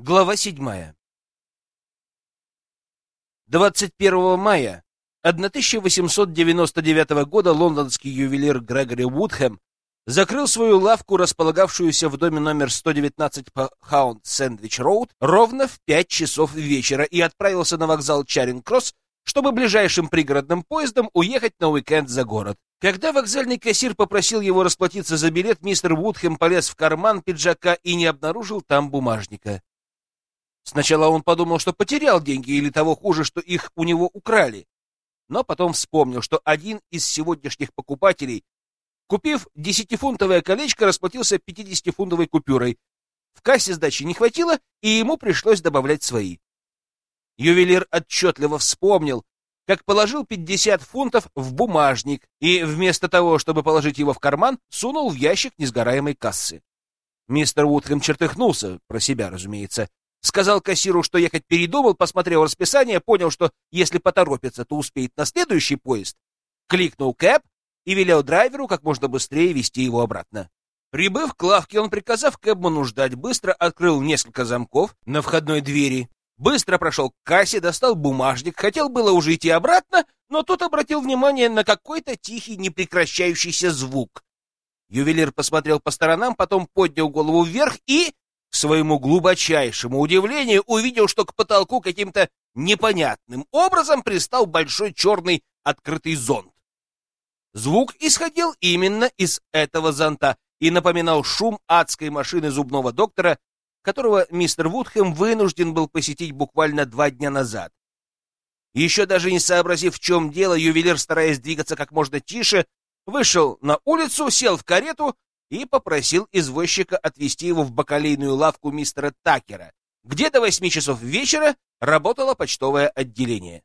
Глава 7. 21 мая 1899 года лондонский ювелир Грегори Вудхэм закрыл свою лавку, располагавшуюся в доме номер 119 по Хаунд Сэндвич Роуд, ровно в 5 часов вечера и отправился на вокзал Чаринг-Кросс, чтобы ближайшим пригородным поездом уехать на уикенд за город. Когда вокзальный кассир попросил его расплатиться за билет, мистер Вудхэм полез в карман пиджака и не обнаружил там бумажника. Сначала он подумал, что потерял деньги или того хуже, что их у него украли. Но потом вспомнил, что один из сегодняшних покупателей, купив десятифунтовое колечко, расплатился пятидесятифунтовой купюрой. В кассе сдачи не хватило, и ему пришлось добавлять свои. Ювелир отчетливо вспомнил, как положил 50 фунтов в бумажник и вместо того, чтобы положить его в карман, сунул в ящик несгораемой кассы. Мистер Уотхэм чертыхнулся, про себя, разумеется, Сказал кассиру, что ехать передумал, посмотрел расписание, понял, что если поторопится, то успеет на следующий поезд. Кликнул кэп и велел драйверу как можно быстрее вести его обратно. Прибыв к лавке, он, приказав кэбману ждать, быстро открыл несколько замков на входной двери, быстро прошел к кассе, достал бумажник, хотел было уже идти обратно, но тут обратил внимание на какой-то тихий, непрекращающийся звук. Ювелир посмотрел по сторонам, потом поднял голову вверх и к своему глубочайшему удивлению увидел, что к потолку каким-то непонятным образом пристал большой черный открытый зонт. Звук исходил именно из этого зонта и напоминал шум адской машины зубного доктора, которого мистер Вудхэм вынужден был посетить буквально два дня назад. Еще даже не сообразив, в чем дело, ювелир, стараясь двигаться как можно тише, вышел на улицу, сел в карету и попросил извозчика отвезти его в бакалейную лавку мистера Такера, где до восьми часов вечера работало почтовое отделение.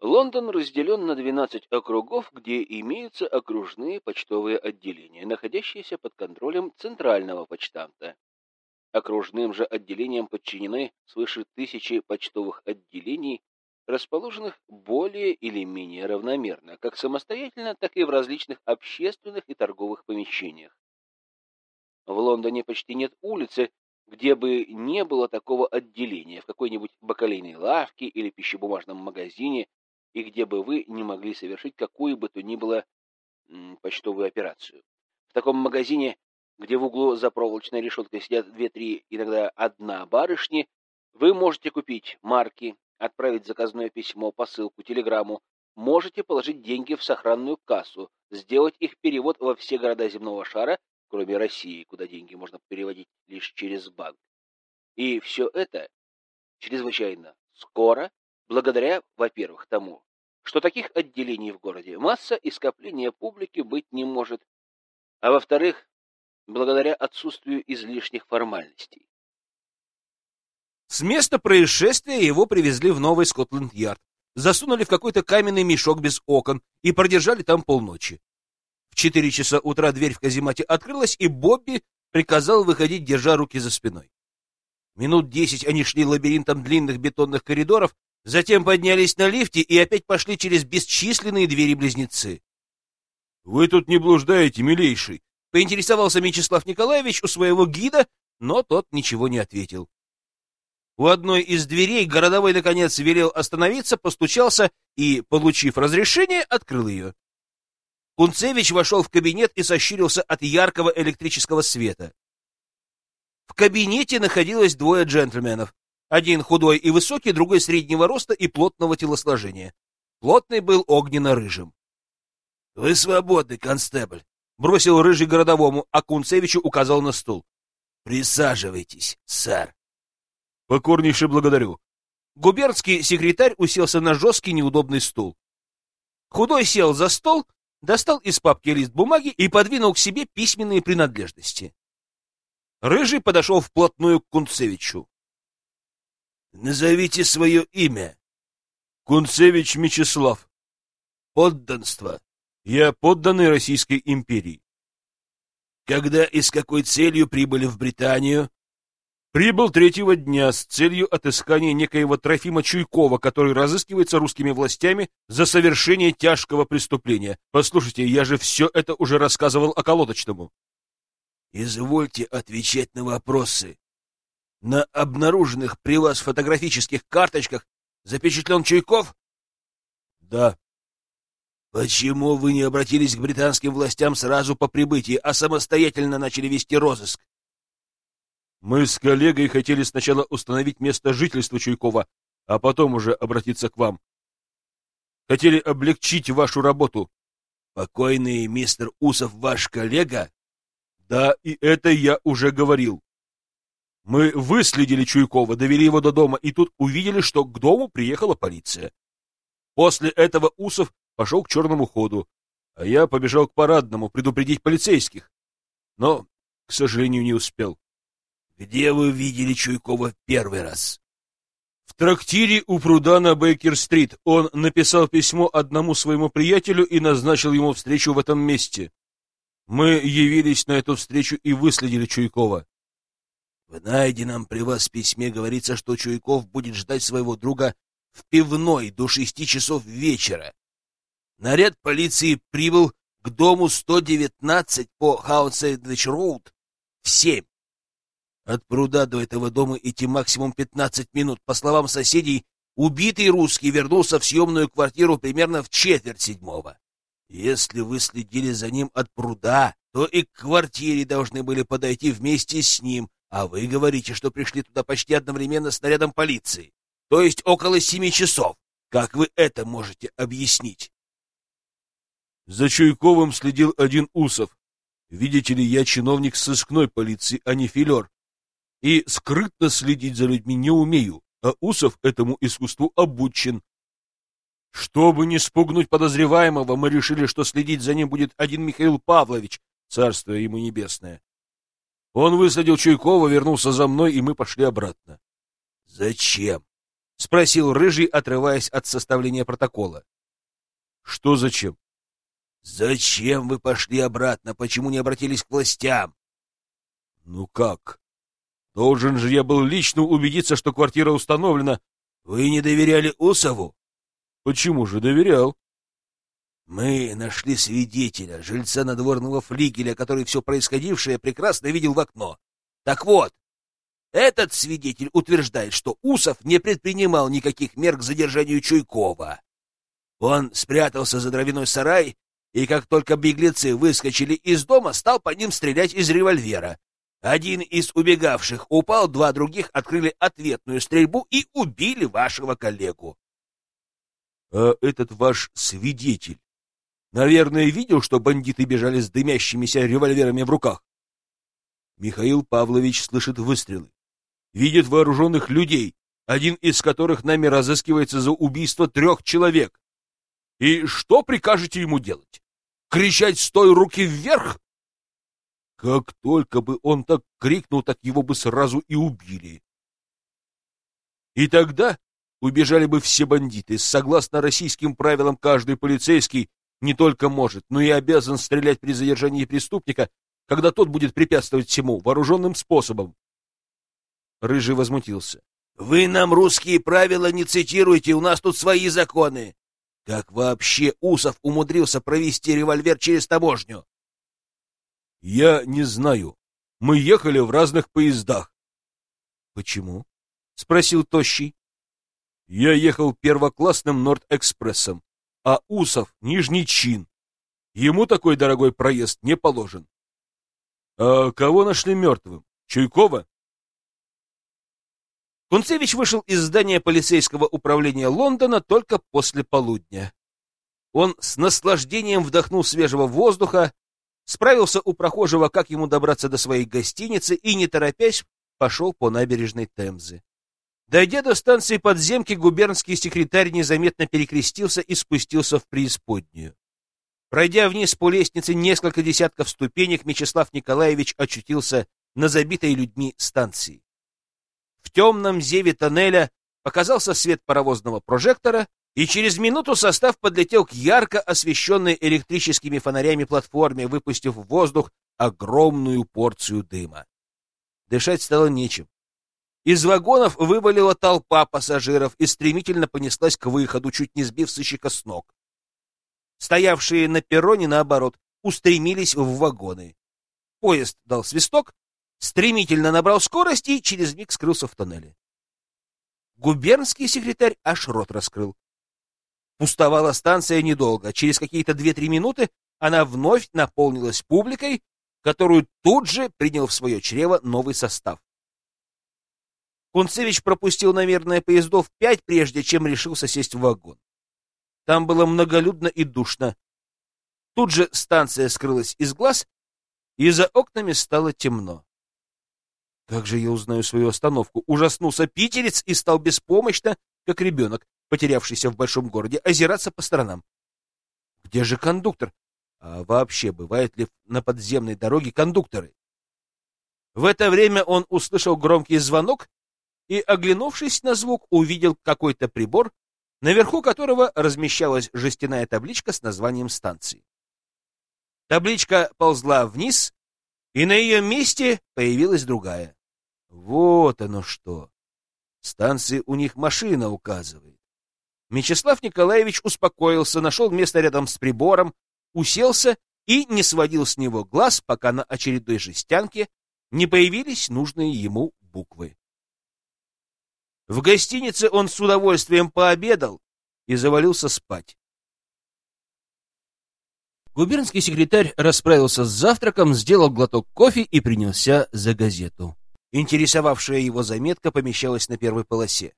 Лондон разделен на 12 округов, где имеются окружные почтовые отделения, находящиеся под контролем центрального почтамта. Окружным же отделениям подчинены свыше тысячи почтовых отделений, расположенных более или менее равномерно, как самостоятельно, так и в различных общественных и торговых помещениях. В Лондоне почти нет улицы, где бы не было такого отделения в какой-нибудь бакалейной лавке или пищебумажном магазине, и где бы вы не могли совершить какую бы то ни было почтовую операцию. В таком магазине, где в углу за проволочной решеткой сидят две-три, иногда одна барышни, вы можете купить марки, отправить заказное письмо, посылку, телеграмму, можете положить деньги в сохранную кассу, сделать их перевод во все города земного шара кроме России, куда деньги можно переводить лишь через банк. И все это чрезвычайно скоро, благодаря, во-первых, тому, что таких отделений в городе масса и скопления публики быть не может, а во-вторых, благодаря отсутствию излишних формальностей. С места происшествия его привезли в Новый Скотланд-Ярд, засунули в какой-то каменный мешок без окон и продержали там полночи четыре часа утра дверь в каземате открылась, и Бобби приказал выходить, держа руки за спиной. Минут десять они шли лабиринтом длинных бетонных коридоров, затем поднялись на лифте и опять пошли через бесчисленные двери-близнецы. — Вы тут не блуждаете, милейший? — поинтересовался Мячеслав Николаевич у своего гида, но тот ничего не ответил. У одной из дверей городовой, наконец, велел остановиться, постучался и, получив разрешение, открыл ее. Кунцевич вошел в кабинет и сощурился от яркого электрического света. В кабинете находилось двое джентльменов. Один худой и высокий, другой среднего роста и плотного телосложения. Плотный был огненно-рыжим. — Вы свободны, констебль, — бросил рыжий городовому, а Кунцевичу указал на стул. — Присаживайтесь, сэр. — Покорнейше благодарю. Губернский секретарь уселся на жесткий неудобный стул. Худой сел за стол достал из папки лист бумаги и подвинул к себе письменные принадлежности. Рыжий подошел вплотную к Кунцевичу. — Назовите свое имя. — Кунцевич Мечислав. — Подданство. Я подданный Российской империи. — Когда и с какой целью прибыли в Британию? Прибыл третьего дня с целью отыскания некоего Трофима Чуйкова, который разыскивается русскими властями за совершение тяжкого преступления. Послушайте, я же все это уже рассказывал околоточному. Извольте отвечать на вопросы. На обнаруженных при вас фотографических карточках запечатлен Чуйков? Да. Почему вы не обратились к британским властям сразу по прибытии, а самостоятельно начали вести розыск? Мы с коллегой хотели сначала установить место жительства Чуйкова, а потом уже обратиться к вам. Хотели облегчить вашу работу. Покойный мистер Усов ваш коллега? Да, и это я уже говорил. Мы выследили Чуйкова, довели его до дома, и тут увидели, что к дому приехала полиция. После этого Усов пошел к черному ходу, а я побежал к парадному предупредить полицейских. Но, к сожалению, не успел. Где вы видели Чуйкова в первый раз? В трактире у пруда на Бейкер-стрит. Он написал письмо одному своему приятелю и назначил ему встречу в этом месте. Мы явились на эту встречу и выследили Чуйкова. В найденном при вас письме говорится, что Чуйков будет ждать своего друга в пивной до шести часов вечера. Наряд полиции прибыл к дому 119 по Хаунсейдвич-Роуд в семь. От пруда до этого дома идти максимум 15 минут. По словам соседей, убитый русский вернулся в съемную квартиру примерно в четверть седьмого. Если вы следили за ним от пруда, то и к квартире должны были подойти вместе с ним, а вы говорите, что пришли туда почти одновременно с нарядом полиции, то есть около семи часов. Как вы это можете объяснить? За Чуйковым следил один Усов. Видите ли, я чиновник сыскной полиции, а не филер и скрытно следить за людьми не умею, а Усов этому искусству обучен. Чтобы не спугнуть подозреваемого, мы решили, что следить за ним будет один Михаил Павлович, царство ему небесное. Он высадил Чуйкова, вернулся за мной, и мы пошли обратно. — Зачем? — спросил Рыжий, отрываясь от составления протокола. — Что зачем? — Зачем вы пошли обратно? Почему не обратились к властям? — Ну как? Должен же я был лично убедиться, что квартира установлена. Вы не доверяли Усову? Почему же доверял? Мы нашли свидетеля, жильца надворного флигеля, который все происходившее прекрасно видел в окно. Так вот, этот свидетель утверждает, что Усов не предпринимал никаких мер к задержанию Чуйкова. Он спрятался за дровяной сарай, и как только беглецы выскочили из дома, стал по ним стрелять из револьвера. Один из убегавших упал, два других открыли ответную стрельбу и убили вашего коллегу. А этот ваш свидетель, наверное, видел, что бандиты бежали с дымящимися револьверами в руках. Михаил Павлович слышит выстрелы, видит вооруженных людей, один из которых нами разыскивается за убийство трех человек. И что прикажете ему делать? Кричать «Стой, руки вверх»? Как только бы он так крикнул, так его бы сразу и убили. И тогда убежали бы все бандиты. Согласно российским правилам, каждый полицейский не только может, но и обязан стрелять при задержании преступника, когда тот будет препятствовать всему вооруженным способом. Рыжий возмутился. «Вы нам русские правила не цитируйте, у нас тут свои законы. Как вообще Усов умудрился провести револьвер через таможню? Я не знаю. Мы ехали в разных поездах. Почему? Спросил Тощий. Я ехал первоклассным Норд-экспрессом, а Усов — нижний чин. Ему такой дорогой проезд не положен. А кого нашли мертвым? Чуйкова? Кунцевич вышел из здания полицейского управления Лондона только после полудня. Он с наслаждением вдохнул свежего воздуха, справился у прохожего, как ему добраться до своей гостиницы и, не торопясь, пошел по набережной Темзы. Дойдя до станции подземки, губернский секретарь незаметно перекрестился и спустился в преисподнюю. Пройдя вниз по лестнице несколько десятков ступенек, Мечислав Николаевич очутился на забитой людьми станции. В темном зеве тоннеля показался свет паровозного прожектора, и через минуту состав подлетел к ярко освещенной электрическими фонарями платформе, выпустив в воздух огромную порцию дыма. Дышать стало нечем. Из вагонов вывалила толпа пассажиров и стремительно понеслась к выходу, чуть не сбив сыщика с ног. Стоявшие на перроне, наоборот, устремились в вагоны. Поезд дал свисток, стремительно набрал скорость и через миг скрылся в тоннеле. Губернский секретарь аж рот раскрыл. Пустовала станция недолго. Через какие-то две-три минуты она вновь наполнилась публикой, которую тут же принял в свое чрево новый состав. Кунцевич пропустил, наверное, поездов пять, прежде чем решился сесть в вагон. Там было многолюдно и душно. Тут же станция скрылась из глаз, и за окнами стало темно. Как же я узнаю свою остановку? Ужаснулся питерец и стал беспомощно, как ребенок, потерявшийся в большом городе, озираться по сторонам. Где же кондуктор? А вообще, бывают ли на подземной дороге кондукторы? В это время он услышал громкий звонок и, оглянувшись на звук, увидел какой-то прибор, наверху которого размещалась жестяная табличка с названием станции. Табличка ползла вниз, и на ее месте появилась другая. Вот оно что! Станции у них машина указывает. Мячеслав Николаевич успокоился, нашел место рядом с прибором, уселся и не сводил с него глаз, пока на очередной жестянке не появились нужные ему буквы. В гостинице он с удовольствием пообедал и завалился спать. Губернский секретарь расправился с завтраком, сделал глоток кофе и принялся за газету. Интересовавшая его заметка помещалась на первой полосе.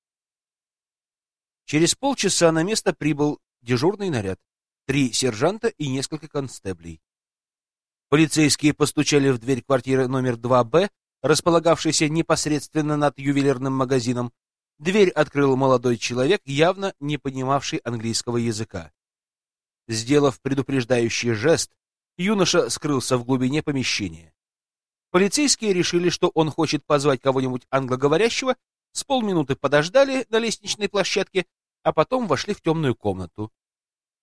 Через полчаса на место прибыл дежурный наряд, три сержанта и несколько констеблей. Полицейские постучали в дверь квартиры номер 2Б, располагавшейся непосредственно над ювелирным магазином, Дверь открыл молодой человек, явно не понимавший английского языка. Сделав предупреждающий жест, юноша скрылся в глубине помещения. Полицейские решили, что он хочет позвать кого-нибудь англоговорящего, с полминуты подождали на лестничной площадке, а потом вошли в темную комнату.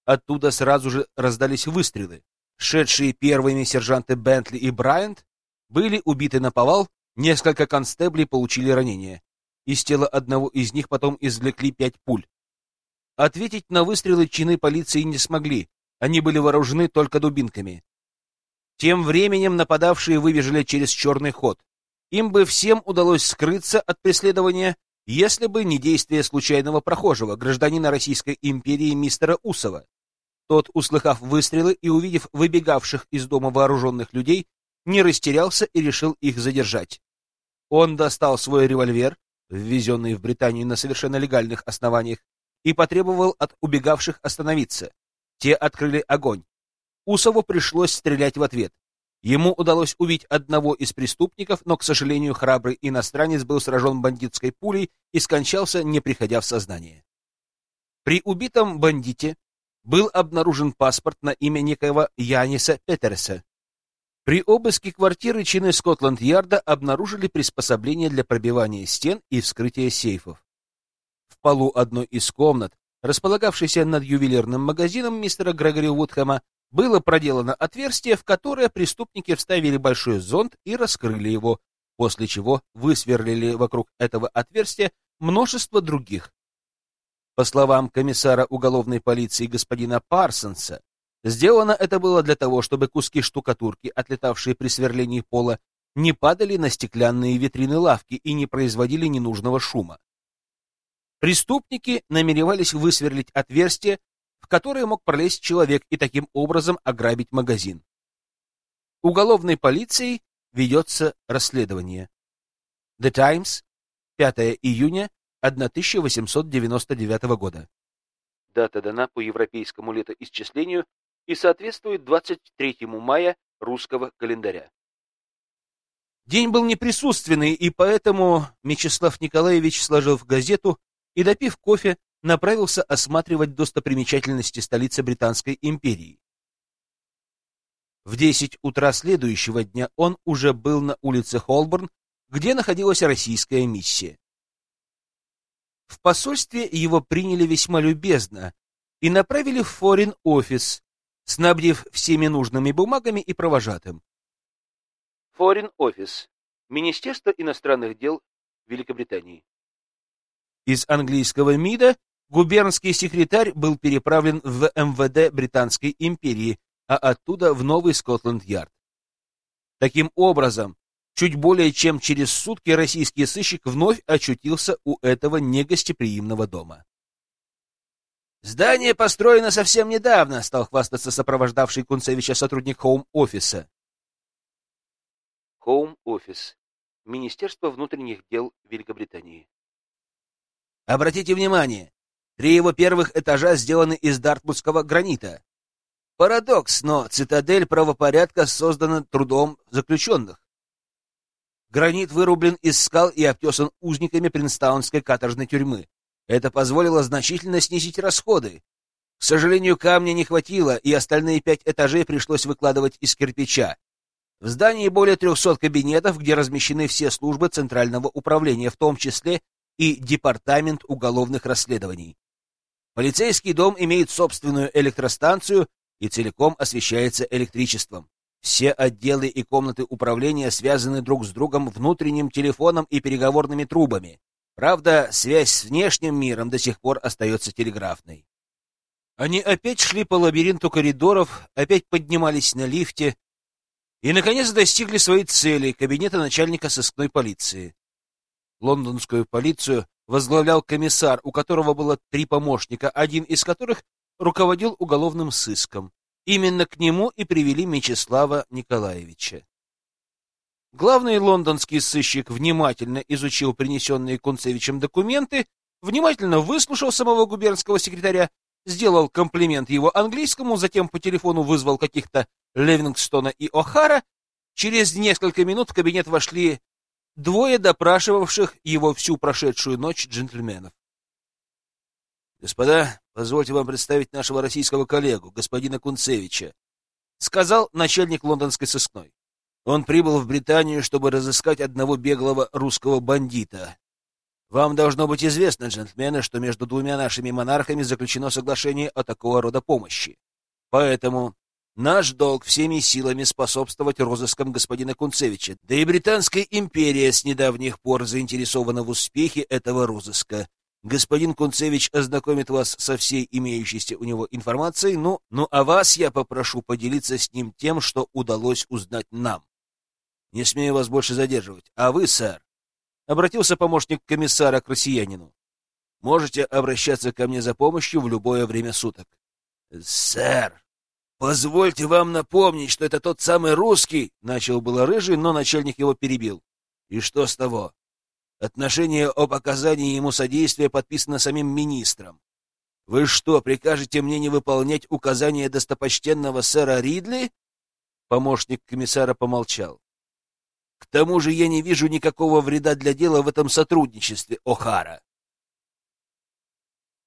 Оттуда сразу же раздались выстрелы. Шедшие первыми сержанты Бентли и Брайант были убиты на повал, несколько констеблей получили ранения. Из тела одного из них потом извлекли пять пуль. Ответить на выстрелы чины полиции не смогли, они были вооружены только дубинками. Тем временем нападавшие выбежали через черный ход. Им бы всем удалось скрыться от преследования, если бы не действие случайного прохожего, гражданина Российской империи мистера Усова. Тот, услыхав выстрелы и увидев выбегавших из дома вооруженных людей, не растерялся и решил их задержать. Он достал свой револьвер, ввезенный в Британию на совершенно легальных основаниях, и потребовал от убегавших остановиться. Те открыли огонь. Усову пришлось стрелять в ответ. Ему удалось убить одного из преступников, но, к сожалению, храбрый иностранец был сражен бандитской пулей и скончался, не приходя в сознание. При убитом бандите был обнаружен паспорт на имя некоего Яниса Петерса, при обыске квартиры чины Скотланд-Ярда обнаружили приспособления для пробивания стен и вскрытия сейфов. В полу одной из комнат, располагавшейся над ювелирным магазином мистера Грегори Вудхэма, было проделано отверстие, в которое преступники вставили большой зонд и раскрыли его, после чего высверлили вокруг этого отверстия множество других. По словам комиссара уголовной полиции господина Парсонса, Сделано это было для того, чтобы куски штукатурки, отлетавшие при сверлении пола, не падали на стеклянные витрины лавки и не производили ненужного шума. Преступники намеревались высверлить отверстие, в которое мог пролезть человек и таким образом ограбить магазин. Уголовной полицией ведется расследование. The Times, 5 июня 1899 года. Дата дана по европейскому летоисчислению и соответствует 23 мая русского календаря. День был неприсутственный, и поэтому Мечислав Николаевич, сложив газету и допив кофе, направился осматривать достопримечательности столицы Британской империи. В 10 утра следующего дня он уже был на улице Холборн, где находилась российская миссия. В посольстве его приняли весьма любезно и направили в форин-офис, снабдив всеми нужными бумагами и провожатым. Office. Министерство иностранных дел Великобритании. Из английского МИДа губернский секретарь был переправлен в МВД Британской империи, а оттуда в Новый Скотланд-Ярд. Таким образом, Чуть более чем через сутки российский сыщик вновь очутился у этого негостеприимного дома. «Здание построено совсем недавно», — стал хвастаться сопровождавший Кунцевича сотрудник хоум-офиса. Хоум-офис. Министерство внутренних дел Великобритании. Обратите внимание, три его первых этажа сделаны из дартмутского гранита. Парадокс, но цитадель правопорядка создана трудом заключенных. Гранит вырублен из скал и обтесан узниками Принстаунской каторжной тюрьмы. Это позволило значительно снизить расходы. К сожалению, камня не хватило, и остальные пять этажей пришлось выкладывать из кирпича. В здании более 300 кабинетов, где размещены все службы Центрального управления, в том числе и Департамент уголовных расследований. Полицейский дом имеет собственную электростанцию и целиком освещается электричеством. Все отделы и комнаты управления связаны друг с другом внутренним телефоном и переговорными трубами. Правда, связь с внешним миром до сих пор остается телеграфной. Они опять шли по лабиринту коридоров, опять поднимались на лифте и, наконец, достигли своей цели — кабинета начальника сыскной полиции. Лондонскую полицию возглавлял комиссар, у которого было три помощника, один из которых руководил уголовным сыском. Именно к нему и привели Мечислава Николаевича. Главный лондонский сыщик внимательно изучил принесенные Кунцевичем документы, внимательно выслушал самого губернского секретаря, сделал комплимент его английскому, затем по телефону вызвал каких-то Левингстона и О'Хара. Через несколько минут в кабинет вошли двое допрашивавших его всю прошедшую ночь джентльменов. «Господа, позвольте вам представить нашего российского коллегу, господина Кунцевича», сказал начальник лондонской сыскной. Он прибыл в Британию, чтобы разыскать одного беглого русского бандита. Вам должно быть известно, джентльмены, что между двумя нашими монархами заключено соглашение о такого рода помощи. Поэтому наш долг всеми силами способствовать розыскам господина Кунцевича, да и Британская империя с недавних пор заинтересована в успехе этого розыска. Господин Кунцевич ознакомит вас со всей имеющейся у него информацией, ну, ну а вас я попрошу поделиться с ним тем, что удалось узнать нам. Не смею вас больше задерживать. А вы, сэр, — обратился помощник комиссара к россиянину, — можете обращаться ко мне за помощью в любое время суток. — Сэр, позвольте вам напомнить, что это тот самый русский, — начал было рыжий, но начальник его перебил. — И что с того? Отношение об оказании ему содействия подписано самим министром. Вы что, прикажете мне не выполнять указания достопочтенного сэра Ридли? Помощник комиссара помолчал. К тому же я не вижу никакого вреда для дела в этом сотрудничестве, О'Хара.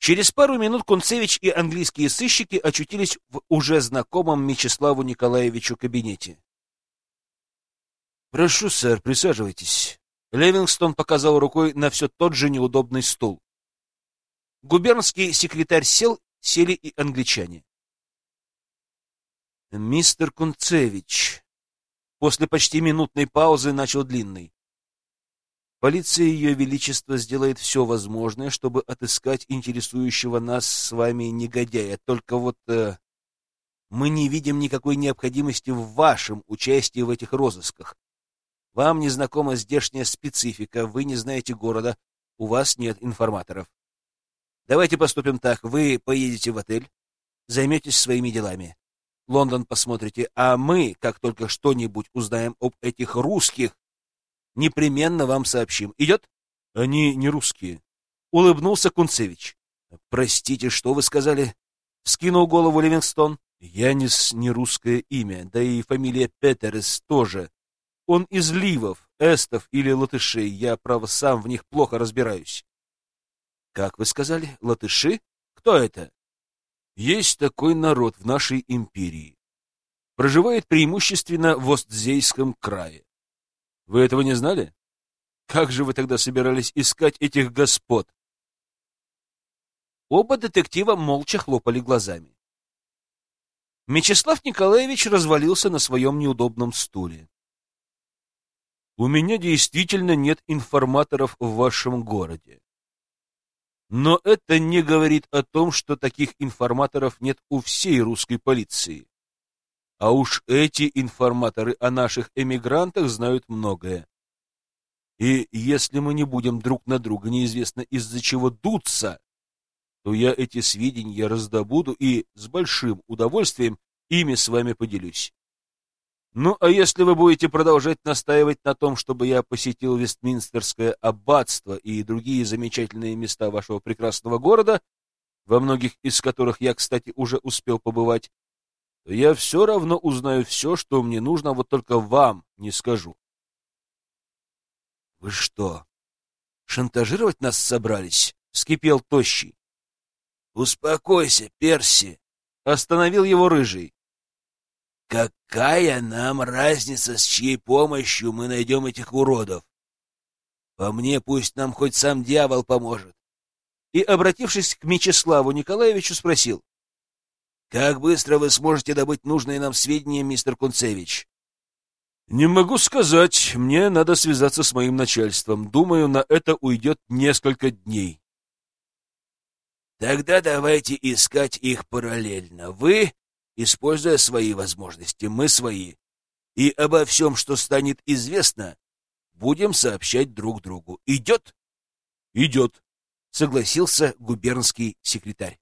Через пару минут Кунцевич и английские сыщики очутились в уже знакомом Мечиславу Николаевичу кабинете. «Прошу, сэр, присаживайтесь». Левингстон показал рукой на все тот же неудобный стул. Губернский секретарь сел, сели и англичане. «Мистер Кунцевич», после почти минутной паузы начал длинный. «Полиция Ее Величества сделает все возможное, чтобы отыскать интересующего нас с вами негодяя, только вот э, мы не видим никакой необходимости в вашем участии в этих розысках. Вам не знакома здешняя специфика, вы не знаете города, у вас нет информаторов. Давайте поступим так. Вы поедете в отель, займетесь своими делами. Лондон посмотрите, а мы, как только что-нибудь узнаем об этих русских, непременно вам сообщим. Идет? Они не русские. Улыбнулся Кунцевич. Простите, что вы сказали? Скинул голову Ливингстон. Янис не русское имя, да и фамилия Петерс тоже. Он из ливов, эстов или латышей. Я, право, сам в них плохо разбираюсь. Как вы сказали, латыши? Кто это? Есть такой народ в нашей империи. Проживает преимущественно в Остзейском крае. Вы этого не знали? Как же вы тогда собирались искать этих господ? Оба детектива молча хлопали глазами. Мечислав Николаевич развалился на своем неудобном стуле. У меня действительно нет информаторов в вашем городе. Но это не говорит о том, что таких информаторов нет у всей русской полиции. А уж эти информаторы о наших эмигрантах знают многое. И если мы не будем друг на друга неизвестно из-за чего дуться, то я эти сведения раздобуду и с большим удовольствием ими с вами поделюсь. Ну, а если вы будете продолжать настаивать на том, чтобы я посетил Вестминстерское аббатство и другие замечательные места вашего прекрасного города, во многих из которых я, кстати, уже успел побывать, я все равно узнаю все, что мне нужно, вот только вам не скажу. — Вы что, шантажировать нас собрались? — вскипел Тощий. — Успокойся, Перси! — остановил его Рыжий. — Какая нам разница, с чьей помощью мы найдем этих уродов? По мне, пусть нам хоть сам дьявол поможет. И, обратившись к Мечиславу Николаевичу, спросил. — Как быстро вы сможете добыть нужные нам сведения, мистер Кунцевич? Не могу сказать. Мне надо связаться с моим начальством. Думаю, на это уйдет несколько дней. Тогда давайте искать их параллельно. Вы, используя свои возможности, мы свои. И обо всем, что станет известно, будем сообщать друг другу. Идет? Идет, согласился губернский секретарь.